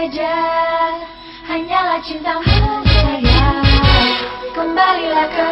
saja Hanyalah cintamu sayang Kembalilah ke